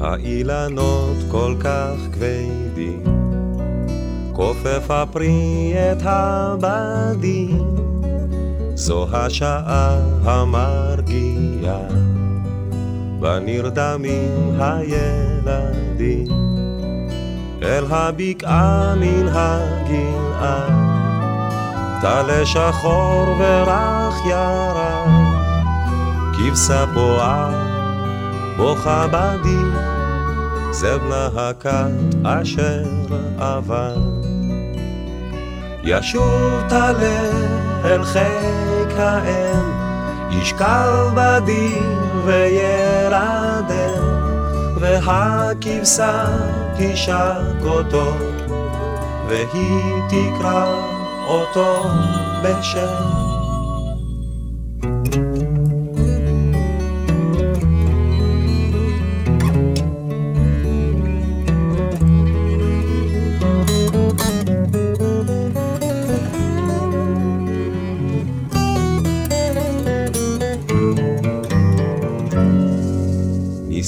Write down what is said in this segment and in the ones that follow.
האילנות כל כך כבדים, כופף הפרי את הבדים, זו השעה המרגיעה, ונרדמים הילדים, אל הבקעה מן הגלעד, טלה שחור ורך ירד, כבשה בועה בוכה בדי, זה בנה הכת אשר עבר. ישוב טלה אל חיק האם, ישכב בדי וירדם, והכבשה תשק אותו, והיא תקרא אותו בשם.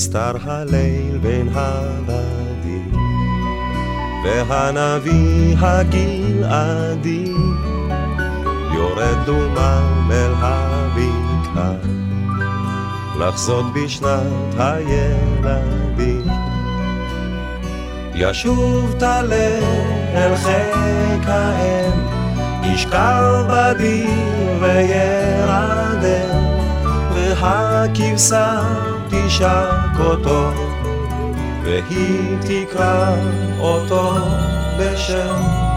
נסתר הליל בין הבדים, והנביא הגלעדי יורד דומם אל הבקעה, לחזות בשנת הילדים. ישוב טלה אל חיק האם, ישכב בדיר וירדם, והכבשה תשק אותו, והיא תקרא אותו בשם.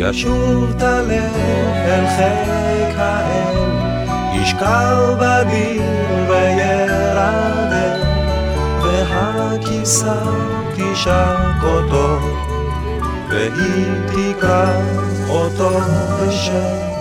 ישוב טלה אל חיק האם, ישכב בדיר וירדם, והכיסה תשק אותו, והיא תקרא אותו בשם.